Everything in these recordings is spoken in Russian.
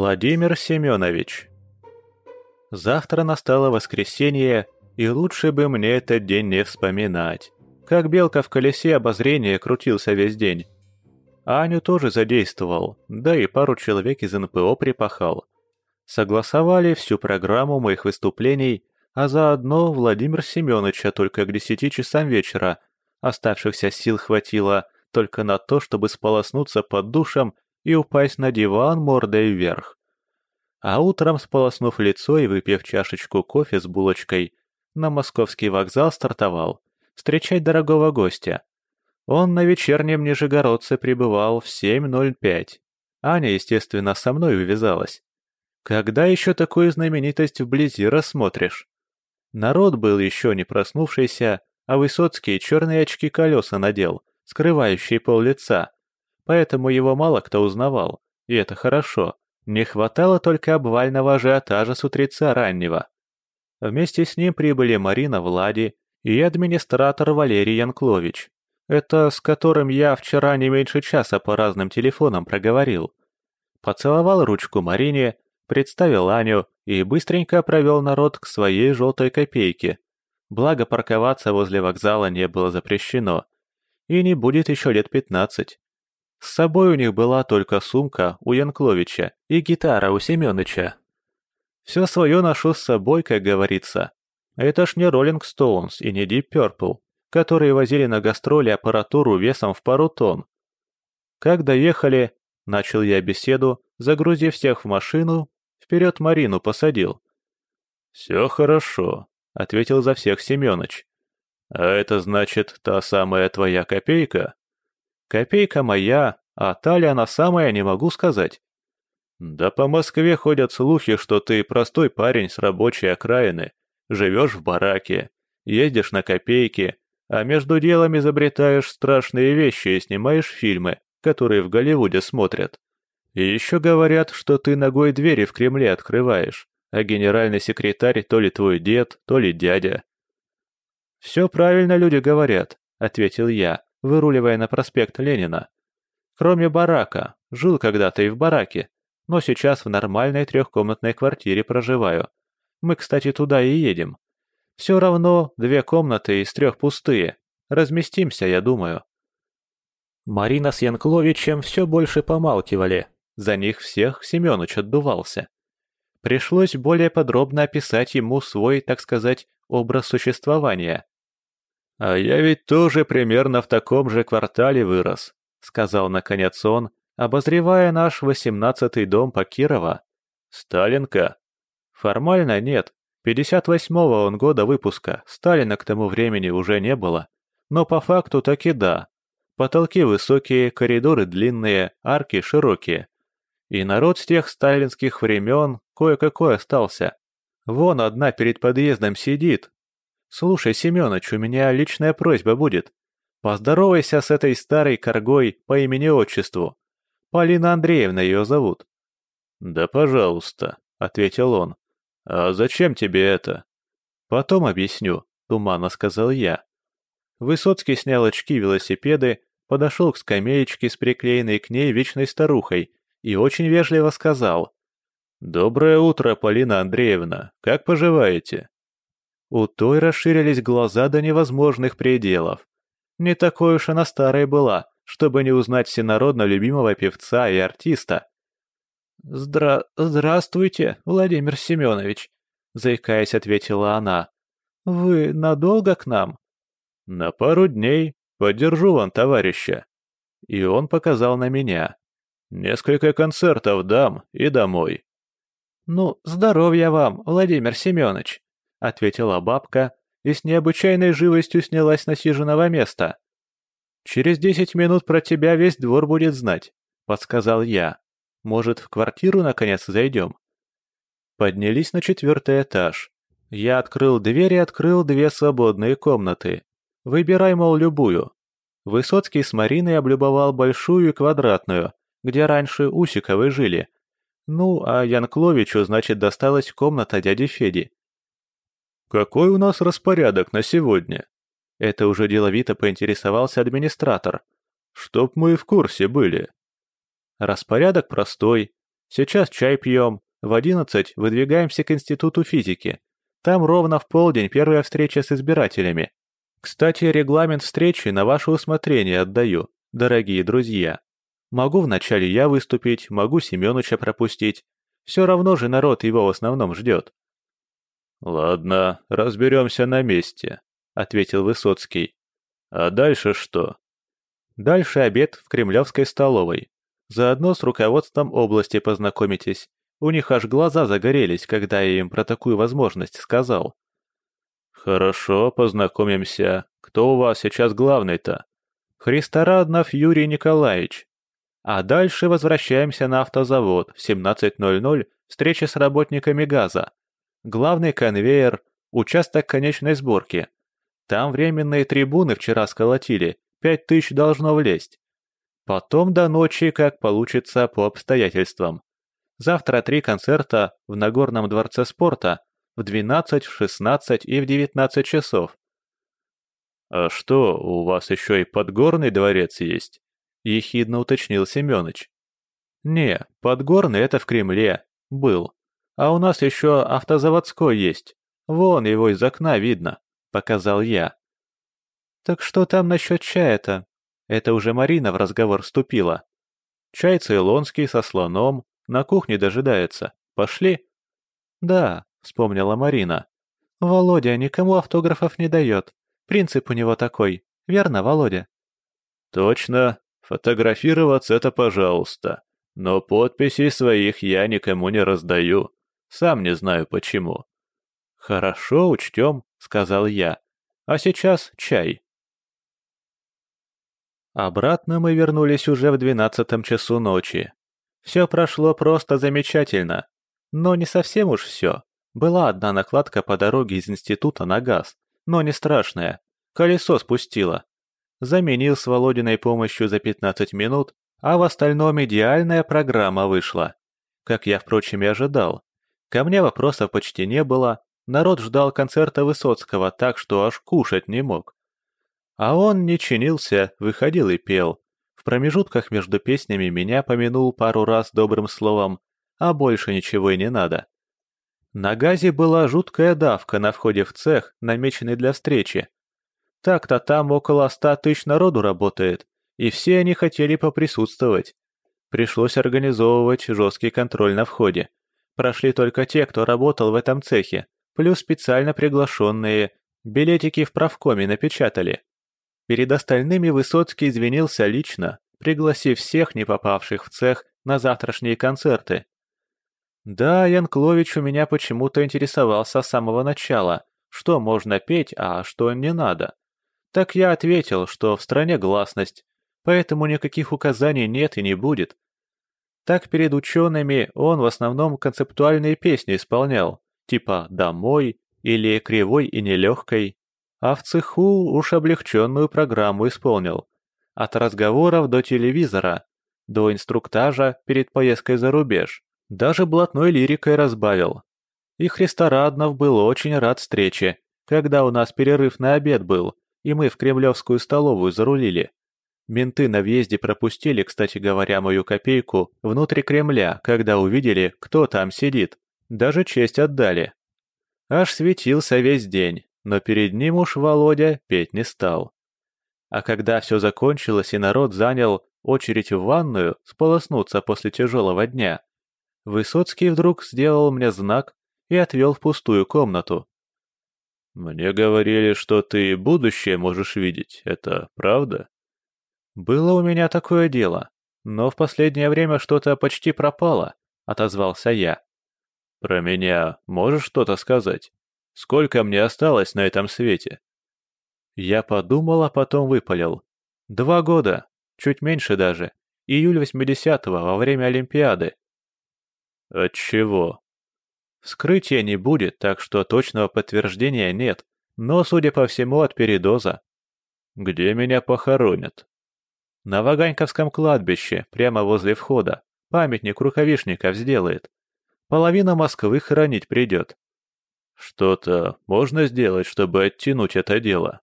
Владимир Семенович. Завтра настало воскресенье, и лучше бы мне этот день не вспоминать. Как белка в колесе обозрения крутился весь день. Аню тоже задействовал, да и пару человек из НПО припахал. Согласовали всю программу моих выступлений, а заодно Владимир Семеновича только к десяти часам вечера. Оставшихся сил хватило только на то, чтобы сполоснуться под душем и упасть на диван мордой вверх. А утром, сполоснув лицо и выпив чашечку кофе с булочкой, на московский вокзал стартовал, встречать дорогого гостя. Он на вечернем Нижегородце прибывал в 7.05. Аня, естественно, со мной увязалась. Когда еще такую знаменитость вблизи рассмотришь? Народ был еще не проснувшийся, а Высоцкий черные очки колеса надел, скрывающие пол лица, поэтому его мало кто узнавал, и это хорошо. Не хватало только обвального ажиотажа с утреца раннего. Вместе с ним прибыли Марина Влади и администратор Валерий Янклович. Это с которым я вчера не меньше часа по разным телефонам проговорил. Поцеловал ручку Марине, представил Аню и быстренько провел народ к своей желтой копейке. Благо парковаться возле вокзала не было запрещено. И не будет еще лет пятнадцать. С собой у них была только сумка у Янкловича и гитара у Семёныча. Все свое ношу с собой, как говорится. Это ж не Роллинг Стоунс и не Deep Purple, которые возили на гастроли аппаратуру весом в пару тонн. Как доехали, начал я беседу, загрузив всех в машину, вперед Марину посадил. «Все хорошо», — ответил за всех Семёныч. «А это значит та самая твоя копейка?» Копейка моя, а талия она самая, не могу сказать. Да по Москве ходят слухи, что ты простой парень с рабочей окраины, живешь в бараке, ездишь на копейки, а между делом изобретаешь страшные вещи и снимаешь фильмы, которые в Голливуде смотрят. И еще говорят, что ты ногой двери в Кремле открываешь, а генеральный секретарь то ли твой дед, то ли дядя. «Все правильно люди говорят», — ответил я, выруливая на проспект Ленина. Кроме барака, жил когда-то и в бараке, но сейчас в нормальной трехкомнатной квартире проживаю. Мы, кстати, туда и едем. Все равно две комнаты из трех пустые. Разместимся, я думаю. Марина с Янкловичем все больше помалкивали. За них всех Семёныч отдувался. Пришлось более подробно описать ему свой, так сказать, образ существования. «А я ведь тоже примерно в таком же квартале вырос», — сказал наконец он, обозревая наш восемнадцатый дом по Кирова. «Сталинка?» «Формально нет. 58-го он года выпуска, Сталина к тому времени уже не было. Но по факту таки да. Потолки высокие, коридоры длинные, арки широкие. И народ с тех сталинских времен кое-какой остался. Вон одна перед подъездом сидит, «Слушай, Семёныч, у меня личная просьба будет. Поздоровайся с этой старой коргой по имени-отчеству. Полина Андреевна ее зовут». «Да пожалуйста», — ответил он. «А зачем тебе это?» «Потом объясню», — туманно сказал я. Высоцкий снял очки велосипеды, подошел к скамеечке с приклеенной к ней вечной старухой и очень вежливо сказал. «Доброе утро, Полина Андреевна. Как поживаете?» У той расширились глаза до невозможных пределов. Не такой уж она старой была, чтобы не узнать всенародно любимого певца и артиста. «Здра... «Здравствуйте, Владимир Семенович», — заикаясь, ответила она. «Вы надолго к нам?» «На пару дней. Поддержу вам товарища». И он показал на меня. «Несколько концертов дам и домой». «Ну, здоровья вам, Владимир Семенович», — ответила бабка и с необычайной живостью снялась с насиженного места. «Через десять минут про тебя весь двор будет знать», — подсказал я. «Может, в квартиру, наконец, зайдем?» Поднялись на четвертый этаж. Я открыл дверь и открыл две свободные комнаты. Выбирай, мол, любую. Высоцкий с Мариной облюбовал большую и квадратную, где раньше Усиковы жили. Ну, а Янкловичу, значит, досталась комната дяди Феди. «Какой у нас распорядок на сегодня?» Это уже деловито поинтересовался администратор. «Чтоб мы в курсе были». Распорядок простой. Сейчас чай пьем, в одиннадцать выдвигаемся к Институту физики. Там ровно в полдень первая встреча с избирателями. Кстати, регламент встречи на ваше усмотрение отдаю, дорогие друзья. Могу вначале я выступить, могу Семёныча пропустить. Все равно же народ его в основном ждет. «Ладно, разберемся на месте», — ответил Высоцкий. «А дальше что?» «Дальше обед в кремлевской столовой. Заодно с руководством области познакомитесь. У них аж глаза загорелись, когда я им про такую возможность сказал». «Хорошо, познакомимся. Кто у вас сейчас главный-то?» «Христораднов Юрий Николаевич». А дальше возвращаемся на автозавод в 17.00, встреча с работниками газа. Главный конвейер, участок конечной сборки. Там временные трибуны вчера сколотили, пять тысяч должно влезть. Потом до ночи, как получится по обстоятельствам. Завтра три концерта в Нагорном дворце спорта в 12, в 16 и в 19 часов. «А что, у вас еще и подгорный дворец есть?» — ехидно уточнил Семёныч. «Не, подгорный — это в Кремле. Был. А у нас еще автозаводской есть. Вон его из окна видно», — показал я. «Так что там насчет чая-то?» Это уже Марина в разговор вступила. «Чай цейлонский со слоном, на кухне дожидается. Пошли?» «Да», — вспомнила Марина. «Володя никому автографов не дает. Принцип у него такой. Верно, Володя?» «Точно. Фотографироваться это пожалуйста. Но подписей своих я никому не раздаю. Сам не знаю почему». «Хорошо, учтем», — сказал я. «А сейчас чай». Обратно мы вернулись уже в двенадцатом часу ночи. Все прошло просто замечательно. Но не совсем уж все. Была одна накладка по дороге из института на газ, но не страшная. Колесо спустило. Заменил с Володиной помощью за 15 минут, а в остальном идеальная программа вышла. Как я, впрочем, и ожидал. Ко мне вопросов почти не было, народ ждал концерта Высоцкого так, что аж кушать не мог. А он не чинился, выходил и пел. В промежутках между песнями меня помянул пару раз добрым словом, а больше ничего и не надо. На газе была жуткая давка на входе в цех, намеченный для встречи. Так-то там около ста тысяч народу работает, и все они хотели поприсутствовать. Пришлось организовывать жесткий контроль на входе. Прошли только те, кто работал в этом цехе, плюс специально приглашенные, билетики в правкоме напечатали. Перед остальными Высоцкий извинился лично, пригласив всех не попавших в цех на завтрашние концерты. Да, Янклович у меня почему-то интересовался с самого начала, что можно петь, а что не надо. Так я ответил, что в стране гласность, поэтому никаких указаний нет и не будет. Так перед учеными он в основном концептуальные песни исполнял, типа «Домой» или «Кривой и нелегкой», а в цеху уж облегченную программу исполнил. От разговоров до телевизора, до инструктажа перед поездкой за рубеж. Даже блатной лирикой разбавил. И Христораднов был очень рад встрече, когда у нас перерыв на обед был, и мы в кремлевскую столовую зарулили. Менты на въезде пропустили, кстати говоря, мою копейку внутрь Кремля, когда увидели, кто там сидит. Даже честь отдали. Аж светился весь день, но перед ним уж Володя петь не стал. А когда все закончилось и народ занял очередь в ванную сполоснуться после тяжелого дня, Высоцкий вдруг сделал мне знак и отвел в пустую комнату. «Мне говорили, что ты будущее можешь видеть, это правда?» «Было у меня такое дело, но в последнее время что-то почти пропало», — отозвался я. «Про меня можешь что-то сказать? Сколько мне осталось на этом свете?» Я подумал, а потом выпалил. «Два года, чуть меньше даже. Июль 80-го, во время Олимпиады. От чего? Вскрытия не будет, так что точного подтверждения нет, но, судя по всему, от передоза. Где меня похоронят? На Ваганьковском кладбище, прямо возле входа. Памятник рукавишников сделает. Половина Москвы хоронить придет. Что-то можно сделать, чтобы оттянуть это дело?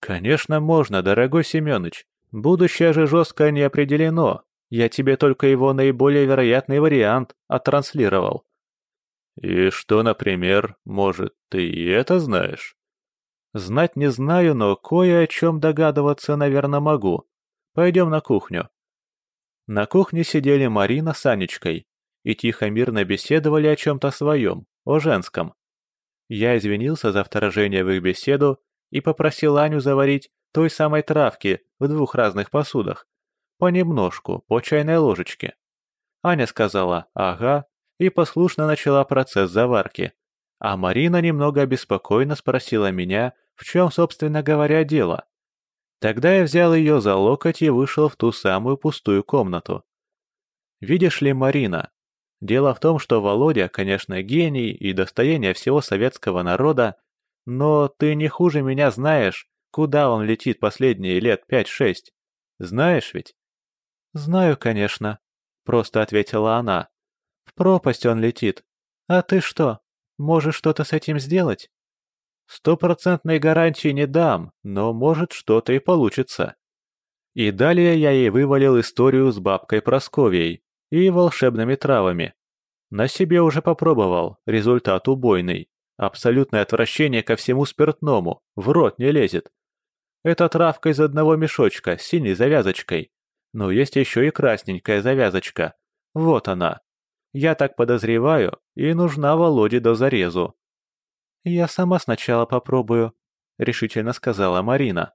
Конечно, можно, дорогой Семёныч. Будущее же жестко не определено. Я тебе только его наиболее вероятный вариант оттранслировал». «И что, например, может, ты это знаешь?» «Знать не знаю, но кое о чем догадываться, наверное, могу. Пойдем на кухню». На кухне сидели Марина с Анечкой и тихо-мирно беседовали о чем-то своем, о женском. Я извинился за вторжение в их беседу и попросил Аню заварить той самой травки в двух разных посудах. Понемножку, по чайной ложечке. Аня сказала «ага» и послушно начала процесс заварки. А Марина немного обеспокоенно спросила меня, в чем, собственно говоря, дело. Тогда я взял ее за локоть и вышел в ту самую пустую комнату. Видишь ли, Марина, дело в том, что Володя, конечно, гений и достояние всего советского народа, но ты не хуже меня знаешь, куда он летит последние лет пять-шесть. Знаешь ведь? Знаю, конечно, просто ответила она. В пропасть он летит. А ты что, можешь что-то с этим сделать? Стопроцентной гарантии не дам, но может что-то и получится. И далее я ей вывалил историю с бабкой Просковией и волшебными травами. На себе уже попробовал, результат убойный. Абсолютное отвращение ко всему спиртному, в рот не лезет. Это травка из одного мешочка с синей завязочкой. Но есть еще и красненькая завязочка. Вот она. Я так подозреваю, и нужна Володе до зарезу. «Я сама сначала попробую», — решительно сказала Марина.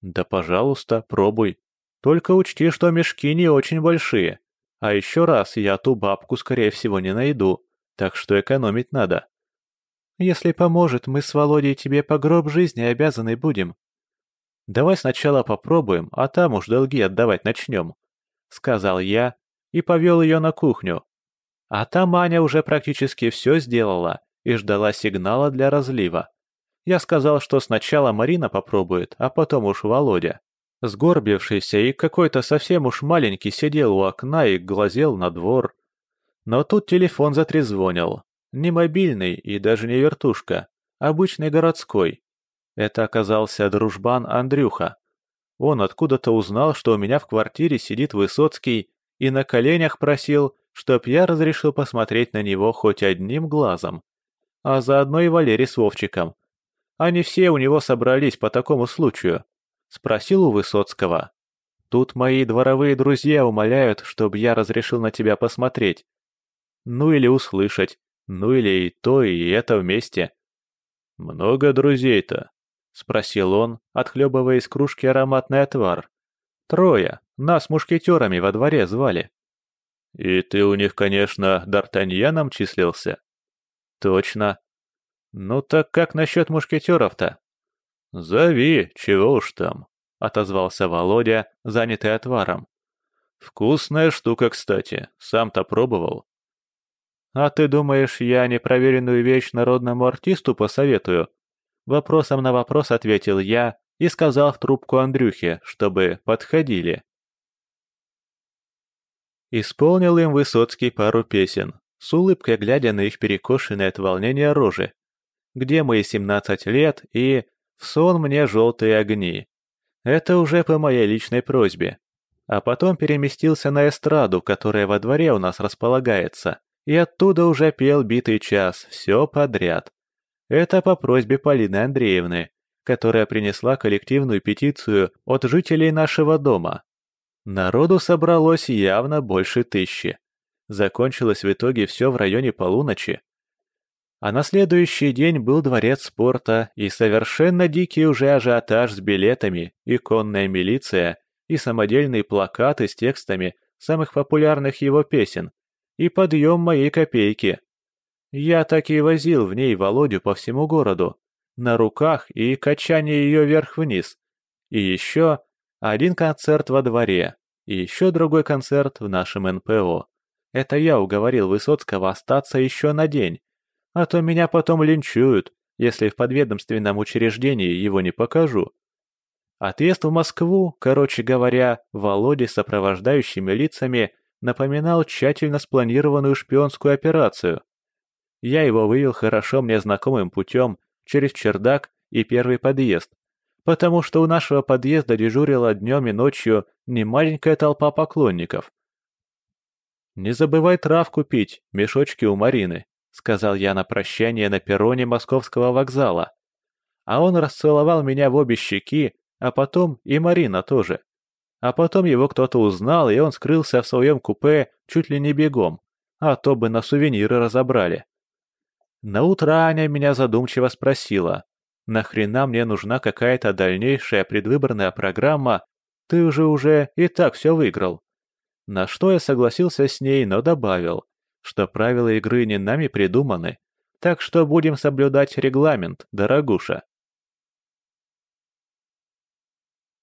«Да, пожалуйста, пробуй. Только учти, что мешки не очень большие. А еще раз, я ту бабку, скорее всего, не найду, так что экономить надо». «Если поможет, мы с Володей тебе по гроб жизни обязаны будем». «Давай сначала попробуем, а там уж долги отдавать начнем», — сказал я и повел ее на кухню. А там Аня уже практически все сделала и ждала сигнала для разлива. Я сказал, что сначала Марина попробует, а потом уж Володя. Сгорбившийся и какой-то совсем уж маленький сидел у окна и глазел на двор. Но тут телефон затрезвонил. Не мобильный и даже не вертушка, обычный городской. Это оказался дружбан Андрюха. Он откуда-то узнал, что у меня в квартире сидит Высоцкий и на коленях просил, чтоб я разрешил посмотреть на него хоть одним глазом а заодно и Валерий с Вовчиком. Они все у него собрались по такому случаю. Спросил у Высоцкого. Тут мои дворовые друзья умоляют, чтобы я разрешил на тебя посмотреть. Ну или услышать, ну или и то, и это вместе. «Много друзей-то?» — спросил он, отхлебывая из кружки ароматный отвар. «Трое. Нас мушкетерами во дворе звали». «И ты у них, конечно, Д'Артаньяном числился?» Точно. Ну так как насчет мушкетеров-то? Зови, чего уж там, отозвался Володя, занятый отваром. Вкусная штука, кстати, сам-то пробовал. А ты думаешь, я непроверенную вещь народному артисту посоветую? Вопросом на вопрос ответил я и сказал в трубку Андрюхе, чтобы подходили. Исполнил им Высоцкий пару песен, с улыбкой глядя на их перекошенные от волнения рожи. Где мои семнадцать лет и в сон мне желтые огни. Это уже по моей личной просьбе. А потом переместился на эстраду, которая во дворе у нас располагается, и оттуда уже пел битый час, все подряд. Это по просьбе Полины Андреевны, которая принесла коллективную петицию от жителей нашего дома. Народу собралось явно больше тысячи. Закончилось в итоге все в районе полуночи. А на следующий день был дворец спорта и совершенно дикий уже ажиотаж с билетами, и конная милиция, и самодельные плакаты с текстами самых популярных его песен, и подъем моей копейки. Я так и возил в ней Володю по всему городу, на руках и качание ее вверх-вниз. И еще один концерт во дворе, и еще другой концерт в нашем НПО. Это я уговорил Высоцкого остаться еще на день, а то меня потом линчуют, если в подведомственном учреждении его не покажу. Отъезд в Москву, короче говоря, Володе с сопровождающими лицами напоминал тщательно спланированную шпионскую операцию. Я его вывел хорошо мне знакомым путем через чердак и первый подъезд, потому что у нашего подъезда дежурила днем и ночью немаленькая толпа поклонников, «Не забывай трав купить, мешочки у Марины», — сказал я на прощание на перроне московского вокзала. А он расцеловал меня в обе щеки, а потом и Марина тоже. А потом его кто-то узнал, и он скрылся в своем купе чуть ли не бегом, а то бы на сувениры разобрали. На утро Аня меня задумчиво спросила, «Нахрена мне нужна какая-то дальнейшая предвыборная программа? Ты уже уже и так все выиграл». На что я согласился с ней, но добавил, что правила игры не нами придуманы, так что будем соблюдать регламент, дорогуша.